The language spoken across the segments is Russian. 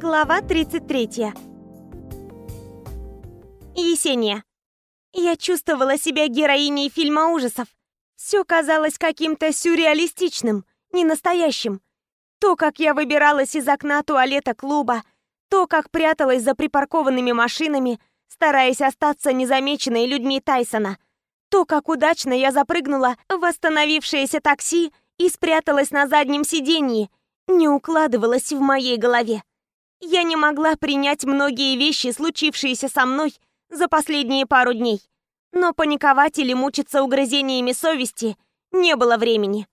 Глава 33. Есения. Я чувствовала себя героиней фильма ужасов. Все казалось каким-то сюрреалистичным, ненастоящим. То, как я выбиралась из окна туалета клуба, то, как пряталась за припаркованными машинами, стараясь остаться незамеченной людьми Тайсона, то, как удачно я запрыгнула в восстановившееся такси и спряталась на заднем сиденье, не укладывалось в моей голове. Я не могла принять многие вещи, случившиеся со мной за последние пару дней. Но паниковать или мучиться угрызениями совести не было времени.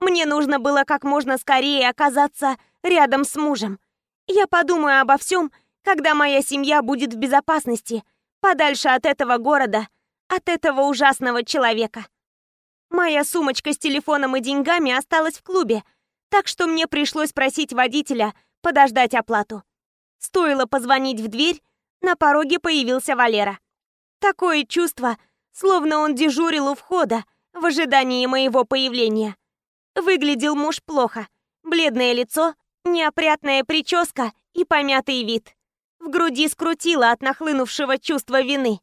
Мне нужно было как можно скорее оказаться рядом с мужем. Я подумаю обо всем, когда моя семья будет в безопасности, подальше от этого города, от этого ужасного человека. Моя сумочка с телефоном и деньгами осталась в клубе, так что мне пришлось просить водителя подождать оплату. Стоило позвонить в дверь, на пороге появился Валера. Такое чувство, словно он дежурил у входа в ожидании моего появления. Выглядел муж плохо. Бледное лицо, неопрятная прическа и помятый вид. В груди скрутило от нахлынувшего чувства вины.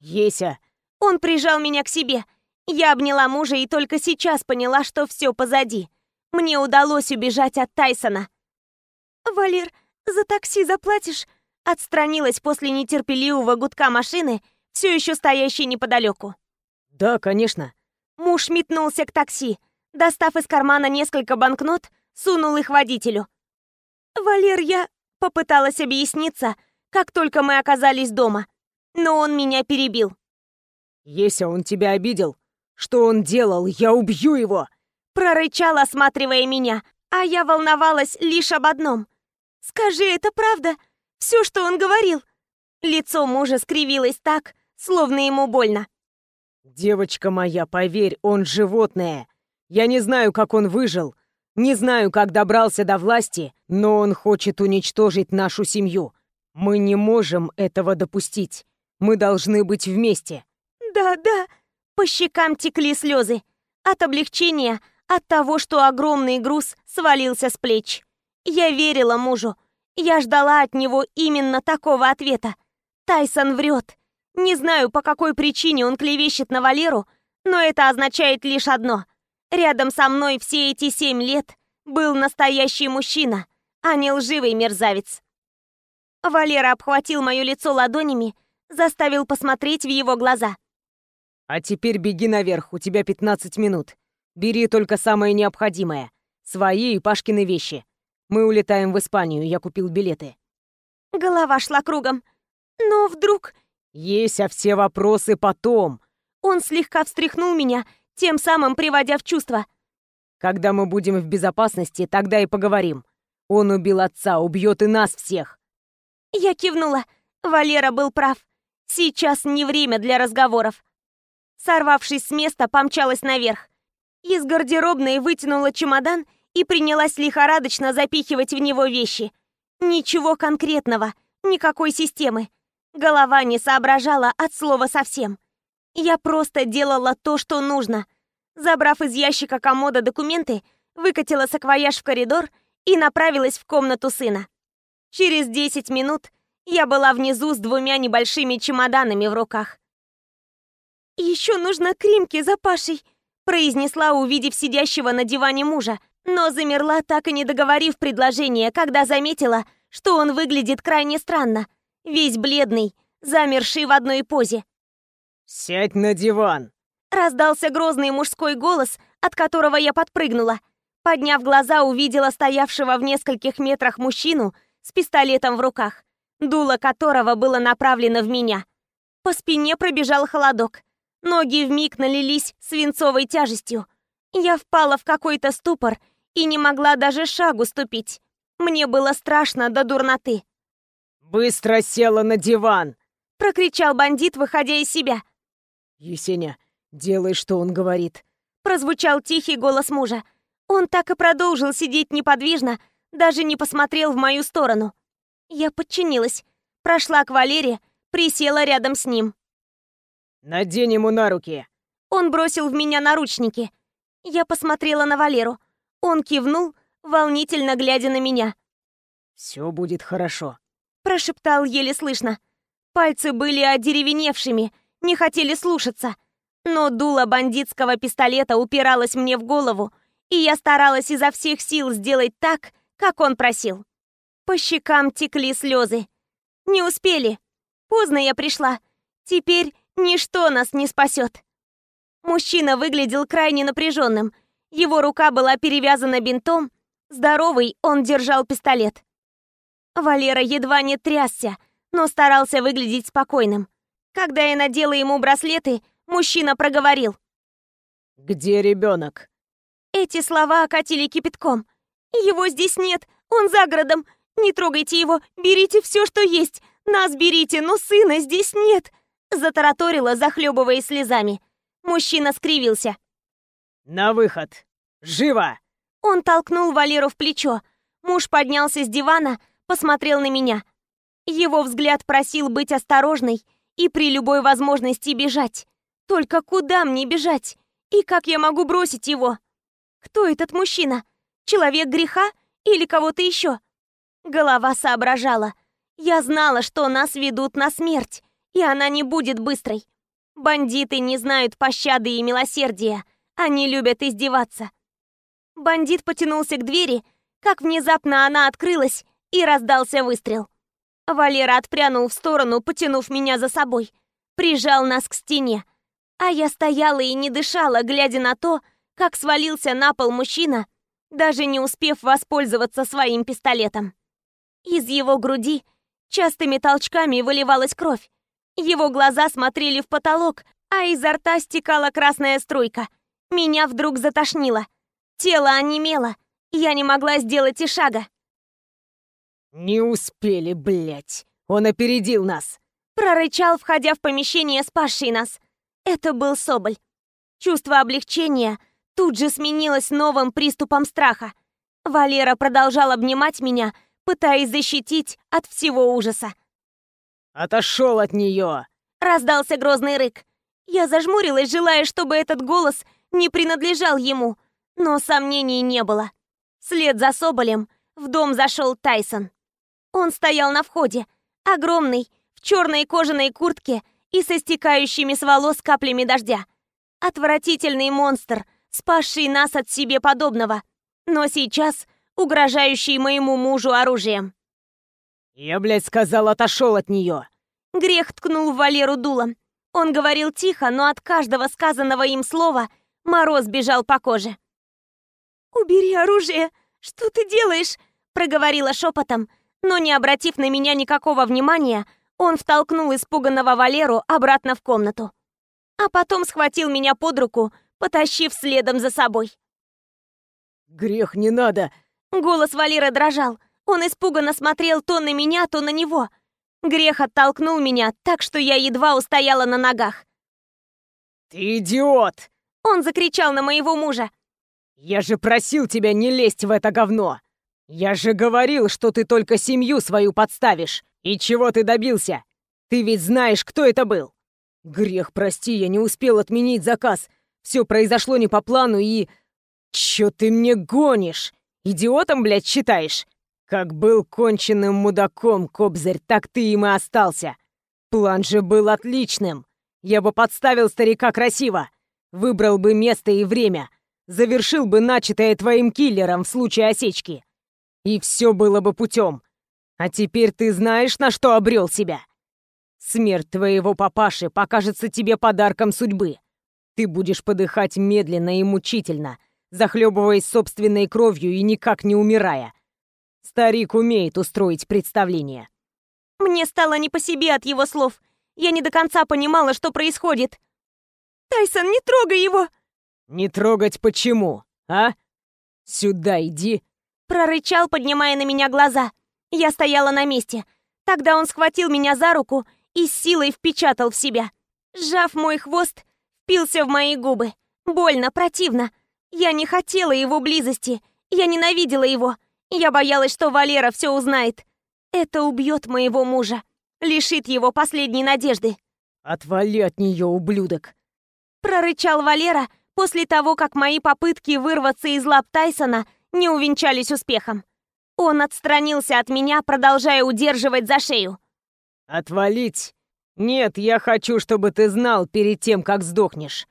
«Еся!» Он прижал меня к себе. Я обняла мужа и только сейчас поняла, что все позади. Мне удалось убежать от Тайсона. «Валер, «За такси заплатишь?» Отстранилась после нетерпеливого гудка машины, все еще стоящей неподалеку. «Да, конечно». Муж метнулся к такси. Достав из кармана несколько банкнот, сунул их водителю. «Валер, я...» — попыталась объясниться, как только мы оказались дома. Но он меня перебил. «Еся, он тебя обидел? Что он делал? Я убью его!» Прорычал, осматривая меня, а я волновалась лишь об одном. «Скажи, это правда? Все, что он говорил?» Лицо мужа скривилось так, словно ему больно. «Девочка моя, поверь, он животное. Я не знаю, как он выжил, не знаю, как добрался до власти, но он хочет уничтожить нашу семью. Мы не можем этого допустить. Мы должны быть вместе». «Да, да». По щекам текли слезы. От облегчения, от того, что огромный груз свалился с плеч. Я верила мужу. Я ждала от него именно такого ответа. Тайсон врет. Не знаю, по какой причине он клевещет на Валеру, но это означает лишь одно. Рядом со мной все эти семь лет был настоящий мужчина, а не лживый мерзавец. Валера обхватил мое лицо ладонями, заставил посмотреть в его глаза. «А теперь беги наверх, у тебя 15 минут. Бери только самое необходимое. Свои и Пашкины вещи. Мы улетаем в Испанию, я купил билеты. Голова шла кругом. Но вдруг... Есть, а все вопросы потом. Он слегка встряхнул меня, тем самым приводя в чувство. Когда мы будем в безопасности, тогда и поговорим. Он убил отца, убьет и нас всех. Я кивнула. Валера был прав. Сейчас не время для разговоров. Сорвавшись с места, помчалась наверх. Из гардеробной вытянула чемодан и принялась лихорадочно запихивать в него вещи. Ничего конкретного, никакой системы. Голова не соображала от слова совсем. Я просто делала то, что нужно. Забрав из ящика комода документы, выкатила саквояж в коридор и направилась в комнату сына. Через 10 минут я была внизу с двумя небольшими чемоданами в руках. «Еще нужно кримки за Пашей», произнесла, увидев сидящего на диване мужа, но замерла, так и не договорив предложение, когда заметила, что он выглядит крайне странно. Весь бледный, замерший в одной позе. «Сядь на диван!» Раздался грозный мужской голос, от которого я подпрыгнула. Подняв глаза, увидела стоявшего в нескольких метрах мужчину с пистолетом в руках, дуло которого было направлено в меня. По спине пробежал холодок. Ноги вмиг налились свинцовой тяжестью. Я впала в какой-то ступор и не могла даже шагу ступить. Мне было страшно до дурноты. «Быстро села на диван!» — прокричал бандит, выходя из себя. «Есеня, делай, что он говорит», — прозвучал тихий голос мужа. Он так и продолжил сидеть неподвижно, даже не посмотрел в мою сторону. Я подчинилась, прошла к Валере, присела рядом с ним. «Надень ему на руки!» Он бросил в меня наручники. Я посмотрела на Валеру. Он кивнул, волнительно глядя на меня. «Все будет хорошо», — прошептал еле слышно. Пальцы были одеревеневшими, не хотели слушаться. Но дуло бандитского пистолета упиралось мне в голову, и я старалась изо всех сил сделать так, как он просил. По щекам текли слезы. Не успели. Поздно я пришла. Теперь ничто нас не спасет. Мужчина выглядел крайне напряженным. Его рука была перевязана бинтом. Здоровый, он держал пистолет. Валера едва не трясся, но старался выглядеть спокойным. Когда я надела ему браслеты, мужчина проговорил. «Где ребенок?» Эти слова окатили кипятком. «Его здесь нет, он за городом. Не трогайте его, берите все, что есть. Нас берите, но сына здесь нет!» Затараторила, захлебываясь слезами. Мужчина скривился. «На выход! Живо!» Он толкнул Валеру в плечо. Муж поднялся с дивана, посмотрел на меня. Его взгляд просил быть осторожной и при любой возможности бежать. Только куда мне бежать? И как я могу бросить его? Кто этот мужчина? Человек греха или кого-то еще? Голова соображала. Я знала, что нас ведут на смерть, и она не будет быстрой. Бандиты не знают пощады и милосердия. Они любят издеваться. Бандит потянулся к двери, как внезапно она открылась, и раздался выстрел. Валера отпрянул в сторону, потянув меня за собой. Прижал нас к стене. А я стояла и не дышала, глядя на то, как свалился на пол мужчина, даже не успев воспользоваться своим пистолетом. Из его груди частыми толчками выливалась кровь. Его глаза смотрели в потолок, а изо рта стекала красная струйка. Меня вдруг затошнило. Тело онемело. Я не могла сделать и шага. «Не успели, блядь! Он опередил нас!» Прорычал, входя в помещение, спасший нас. Это был Соболь. Чувство облегчения тут же сменилось новым приступом страха. Валера продолжал обнимать меня, пытаясь защитить от всего ужаса. «Отошел от нее!» — раздался грозный рык. Я зажмурилась, желая, чтобы этот голос не принадлежал ему, но сомнений не было. Вслед за Соболем в дом зашел Тайсон. Он стоял на входе, огромный, в черной кожаной куртке и со стекающими с волос каплями дождя. Отвратительный монстр, спасший нас от себе подобного, но сейчас угрожающий моему мужу оружием. «Я, блядь, сказал, отошел от нее!» Грех ткнул в Валеру дулом. Он говорил тихо, но от каждого сказанного им слова мороз бежал по коже. «Убери оружие! Что ты делаешь?» проговорила шепотом, но не обратив на меня никакого внимания, он втолкнул испуганного Валеру обратно в комнату. А потом схватил меня под руку, потащив следом за собой. «Грех не надо!» Голос Валеры дрожал. Он испуганно смотрел то на меня, то на него. Грех оттолкнул меня так, что я едва устояла на ногах. «Ты идиот!» Он закричал на моего мужа. «Я же просил тебя не лезть в это говно! Я же говорил, что ты только семью свою подставишь! И чего ты добился? Ты ведь знаешь, кто это был!» «Грех, прости, я не успел отменить заказ. Все произошло не по плану и...» «Чё ты мне гонишь? Идиотом, блядь, считаешь?» Как был конченным мудаком, Кобзарь, так ты им и остался. План же был отличным. Я бы подставил старика красиво. Выбрал бы место и время. Завершил бы начатое твоим киллером в случае осечки. И все было бы путем. А теперь ты знаешь, на что обрел себя. Смерть твоего папаши покажется тебе подарком судьбы. Ты будешь подыхать медленно и мучительно, захлебываясь собственной кровью и никак не умирая. Старик умеет устроить представление. Мне стало не по себе от его слов. Я не до конца понимала, что происходит. «Тайсон, не трогай его!» «Не трогать почему, а? Сюда иди!» Прорычал, поднимая на меня глаза. Я стояла на месте. Тогда он схватил меня за руку и силой впечатал в себя. Сжав мой хвост, впился в мои губы. Больно, противно. Я не хотела его близости. Я ненавидела его. Я боялась, что Валера все узнает. Это убьет моего мужа, лишит его последней надежды. «Отвали от нее, ублюдок!» Прорычал Валера после того, как мои попытки вырваться из лап Тайсона не увенчались успехом. Он отстранился от меня, продолжая удерживать за шею. «Отвалить? Нет, я хочу, чтобы ты знал перед тем, как сдохнешь.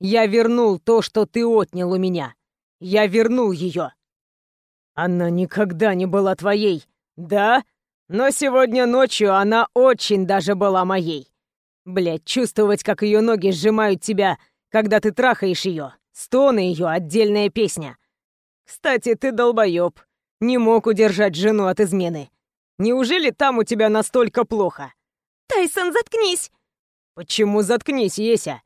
Я вернул то, что ты отнял у меня. Я вернул ее. Она никогда не была твоей, да? Но сегодня ночью она очень даже была моей. Блять, чувствовать, как ее ноги сжимают тебя, когда ты трахаешь ее. Стоны ее — отдельная песня. Кстати, ты долбоеб. Не мог удержать жену от измены. Неужели там у тебя настолько плохо? Тайсон, заткнись! Почему заткнись, Еся?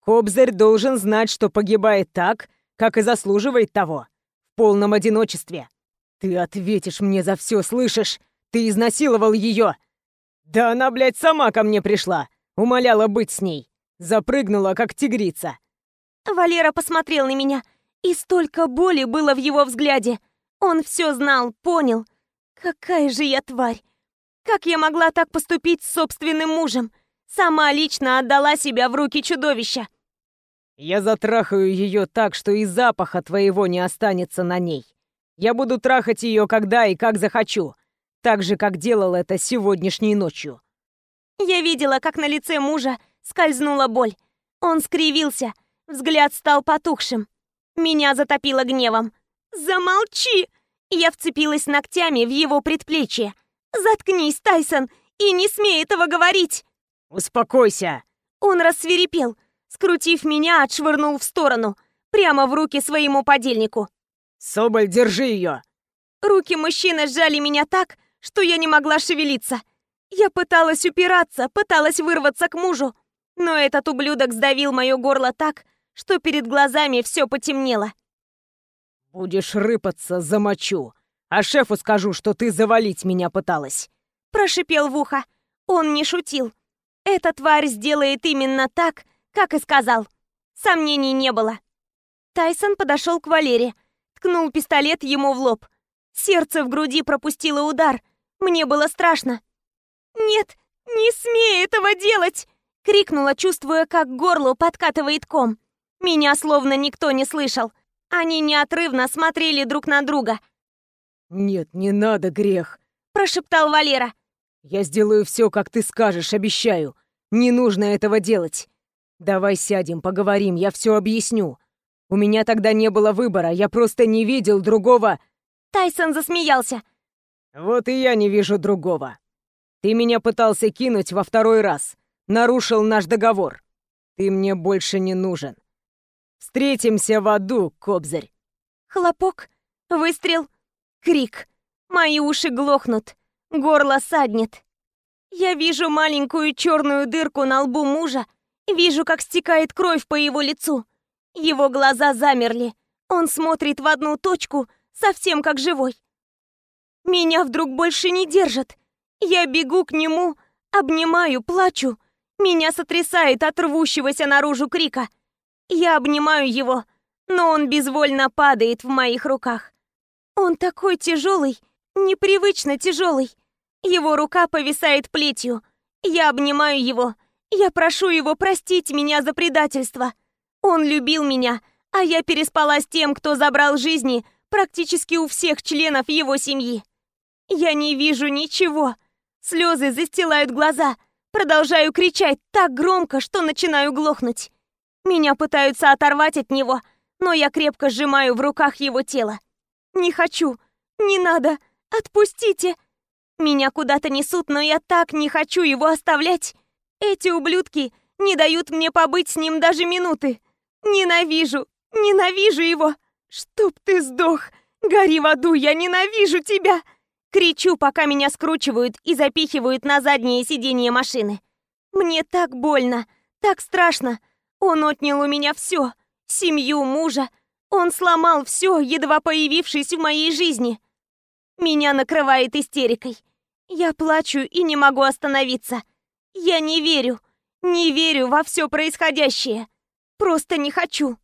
Кобзарь должен знать, что погибает так, как и заслуживает того. В полном одиночестве. Ты ответишь мне за все, слышишь? Ты изнасиловал ее. Да она, блядь, сама ко мне пришла. Умоляла быть с ней. Запрыгнула, как тигрица. Валера посмотрел на меня, и столько боли было в его взгляде. Он все знал, понял. Какая же я тварь! Как я могла так поступить с собственным мужем? Сама лично отдала себя в руки чудовища. Я затрахаю ее так, что и запаха твоего не останется на ней. Я буду трахать ее когда и как захочу, так же, как делал это сегодняшней ночью. Я видела, как на лице мужа скользнула боль. Он скривился, взгляд стал потухшим. Меня затопило гневом. «Замолчи!» Я вцепилась ногтями в его предплечье. «Заткнись, Тайсон, и не смей этого говорить!» «Успокойся!» Он рассверепел, скрутив меня, отшвырнул в сторону, прямо в руки своему подельнику. «Соболь, держи ее!» Руки мужчины сжали меня так, что я не могла шевелиться. Я пыталась упираться, пыталась вырваться к мужу, но этот ублюдок сдавил мое горло так, что перед глазами все потемнело. «Будешь рыпаться, замочу. А шефу скажу, что ты завалить меня пыталась». Прошипел в ухо. Он не шутил. Эта тварь сделает именно так, как и сказал. Сомнений не было. Тайсон подошел к Валере, ткнул пистолет ему в лоб. Сердце в груди пропустило удар. Мне было страшно. «Нет, не смей этого делать!» — крикнула, чувствуя, как к горлу подкатывает ком. Меня словно никто не слышал. Они неотрывно смотрели друг на друга. «Нет, не надо, грех», — прошептал Валера. «Я сделаю все, как ты скажешь, обещаю. Не нужно этого делать. Давай сядем, поговорим, я все объясню. У меня тогда не было выбора, я просто не видел другого...» Тайсон засмеялся. «Вот и я не вижу другого. Ты меня пытался кинуть во второй раз. Нарушил наш договор. Ты мне больше не нужен. Встретимся в аду, Кобзарь!» Хлопок, выстрел, крик. Мои уши глохнут, горло саднет. Я вижу маленькую черную дырку на лбу мужа, вижу, как стекает кровь по его лицу. Его глаза замерли. Он смотрит в одну точку, совсем как живой. Меня вдруг больше не держат. Я бегу к нему, обнимаю, плачу. Меня сотрясает от рвущегося наружу крика. Я обнимаю его, но он безвольно падает в моих руках. Он такой тяжелый, непривычно тяжелый. Его рука повисает плетью. Я обнимаю его. Я прошу его простить меня за предательство. Он любил меня, а я переспала с тем, кто забрал жизни практически у всех членов его семьи. Я не вижу ничего. Слезы застилают глаза. Продолжаю кричать так громко, что начинаю глохнуть. Меня пытаются оторвать от него, но я крепко сжимаю в руках его тело. Не хочу, не надо, отпустите. Меня куда-то несут, но я так не хочу его оставлять. Эти ублюдки не дают мне побыть с ним даже минуты. Ненавижу, ненавижу его. Чтоб ты сдох. Гори в аду, я ненавижу тебя. Кричу, пока меня скручивают и запихивают на заднее сиденье машины. Мне так больно, так страшно. Он отнял у меня все. Семью, мужа. Он сломал все, едва появившись в моей жизни. Меня накрывает истерикой. Я плачу и не могу остановиться. Я не верю. Не верю во все происходящее. Просто не хочу.